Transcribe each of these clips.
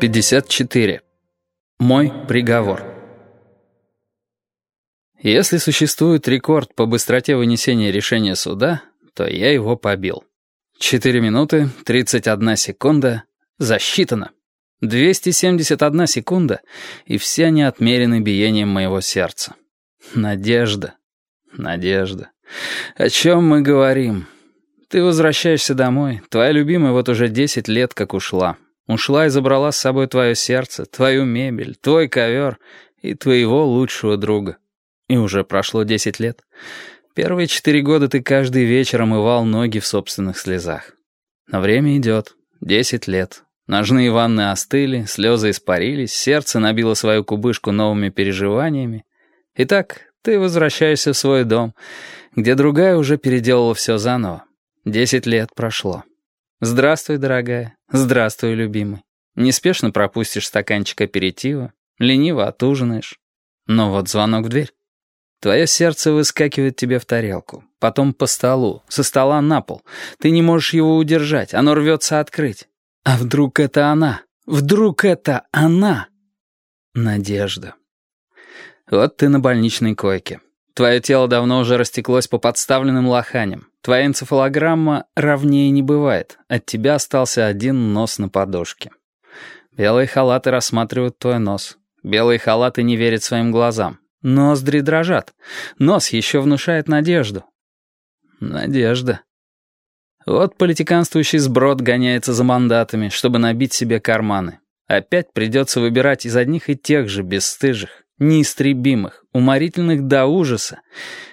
54. Мой приговор. Если существует рекорд по быстроте вынесения решения суда, то я его побил. 4 минуты 31 секунда засчитано. 271 секунда, и все они отмерены биением моего сердца. Надежда. Надежда. О чем мы говорим? Ты возвращаешься домой, твоя любимая вот уже 10 лет как ушла. Ушла и забрала с собой твое сердце, твою мебель, твой ковер и твоего лучшего друга. И уже прошло десять лет. Первые четыре года ты каждый вечер омывал ноги в собственных слезах. Но время идет. Десять лет. Ножные ванны остыли, слезы испарились, сердце набило свою кубышку новыми переживаниями. Итак, ты возвращаешься в свой дом, где другая уже переделала все заново. Десять лет прошло. «Здравствуй, дорогая. Здравствуй, любимый. Неспешно пропустишь стаканчик аперитива, лениво отужинаешь. Но вот звонок в дверь. Твое сердце выскакивает тебе в тарелку, потом по столу, со стола на пол. Ты не можешь его удержать, оно рвется открыть. А вдруг это она? Вдруг это она? Надежда. Вот ты на больничной койке. Твое тело давно уже растеклось по подставленным лоханям. Твоя энцефалограмма ровнее не бывает. От тебя остался один нос на подушке. Белые халаты рассматривают твой нос. Белые халаты не верят своим глазам. Ноздри дрожат. Нос еще внушает надежду. Надежда. Вот политиканствующий сброд гоняется за мандатами, чтобы набить себе карманы. Опять придется выбирать из одних и тех же бесстыжих, неистребимых, уморительных до ужаса.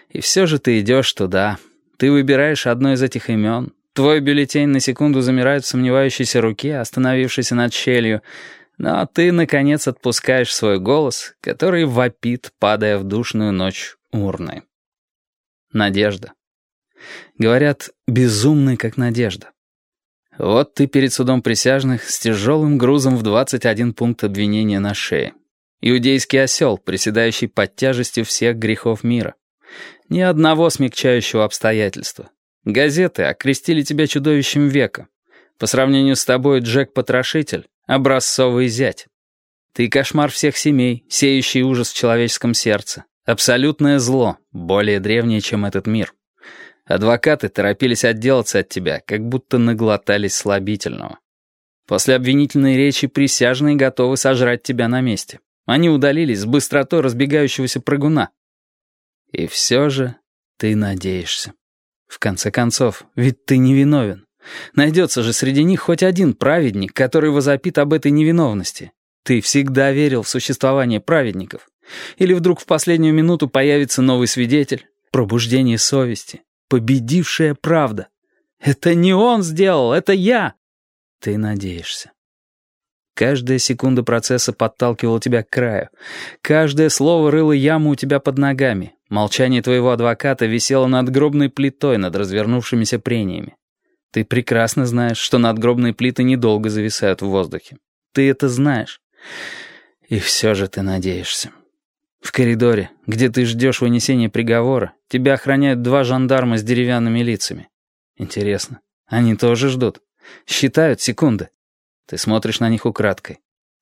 И все же ты идешь туда, ты выбираешь одно из этих имен. Твой бюллетень на секунду замирает в сомневающейся руке, остановившейся над щелью. Но ты, наконец, отпускаешь свой голос, который вопит, падая в душную ночь урны. Надежда. Говорят, безумный, как надежда. Вот ты перед судом присяжных с тяжелым грузом в 21 пункт обвинения на шее. Иудейский осел, приседающий под тяжестью всех грехов мира. Ни одного смягчающего обстоятельства. Газеты окрестили тебя чудовищем века. По сравнению с тобой Джек-потрошитель — образцовый зять. Ты кошмар всех семей, сеющий ужас в человеческом сердце. Абсолютное зло, более древнее, чем этот мир. Адвокаты торопились отделаться от тебя, как будто наглотались слабительного. После обвинительной речи присяжные готовы сожрать тебя на месте. Они удалились с быстротой разбегающегося прыгуна. И все же ты надеешься. В конце концов, ведь ты невиновен. Найдется же среди них хоть один праведник, который возопит об этой невиновности. Ты всегда верил в существование праведников. Или вдруг в последнюю минуту появится новый свидетель, пробуждение совести, победившая правда. Это не он сделал, это я. Ты надеешься. Каждая секунда процесса подталкивала тебя к краю. Каждое слово рыло яму у тебя под ногами. Молчание твоего адвоката висело над гробной плитой над развернувшимися прениями. Ты прекрасно знаешь, что надгробные плиты недолго зависают в воздухе. Ты это знаешь. И все же ты надеешься. В коридоре, где ты ждешь вынесения приговора, тебя охраняют два жандарма с деревянными лицами. Интересно, они тоже ждут? Считают секунды? Ты смотришь на них украдкой.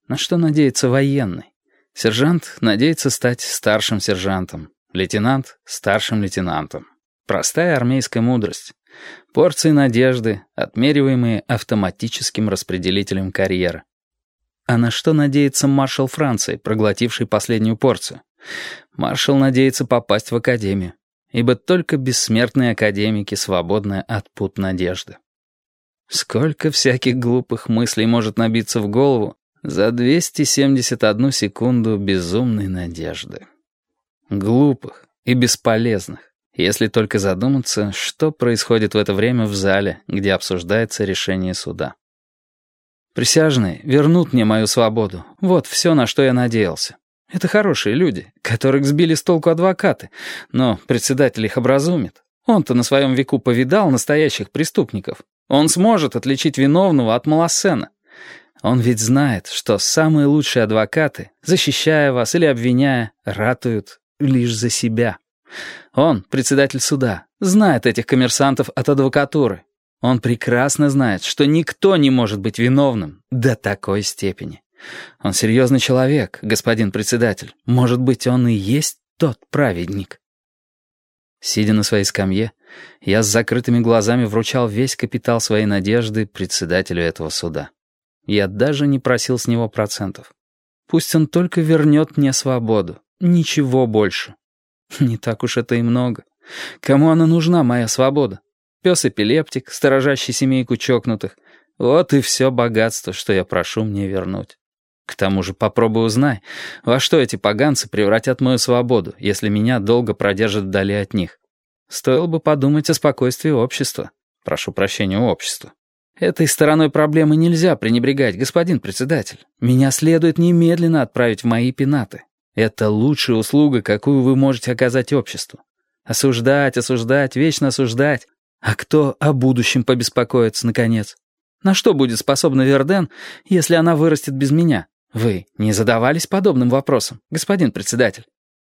На что надеется военный? Сержант надеется стать старшим сержантом. Лейтенант — старшим лейтенантом. Простая армейская мудрость. Порции надежды, отмериваемые автоматическим распределителем карьеры. А на что надеется маршал Франции, проглотивший последнюю порцию? Маршал надеется попасть в академию, ибо только бессмертные академики свободны от пут надежды. Сколько всяких глупых мыслей может набиться в голову за 271 секунду безумной надежды. Глупых и бесполезных, если только задуматься, что происходит в это время в зале, где обсуждается решение суда. Присяжные вернут мне мою свободу. Вот все, на что я надеялся. Это хорошие люди, которых сбили с толку адвокаты, но председатель их образумит. Он-то на своем веку повидал настоящих преступников. Он сможет отличить виновного от малосцена. Он ведь знает, что самые лучшие адвокаты, защищая вас или обвиняя, ратуют лишь за себя. Он, председатель суда, знает этих коммерсантов от адвокатуры. Он прекрасно знает, что никто не может быть виновным до такой степени. Он серьезный человек, господин председатель. Может быть, он и есть тот праведник. Сидя на своей скамье, я с закрытыми глазами вручал весь капитал своей надежды председателю этого суда. Я даже не просил с него процентов. Пусть он только вернет мне свободу. Ничего больше. Не так уж это и много. Кому она нужна, моя свобода? Пес-эпилептик, сторожащий семейку чокнутых. Вот и все богатство, что я прошу мне вернуть. К тому же попробуй узнай, во что эти поганцы превратят мою свободу, если меня долго продержат вдали от них. Стоило бы подумать о спокойствии общества. Прошу прощения у общества. Этой стороной проблемы нельзя пренебрегать, господин председатель. Меня следует немедленно отправить в мои пенаты. Это лучшая услуга, какую вы можете оказать обществу. Осуждать, осуждать, вечно осуждать. А кто о будущем побеспокоится, наконец? На что будет способна Верден, если она вырастет без меня? Вы не задавались подобным вопросом, господин председатель?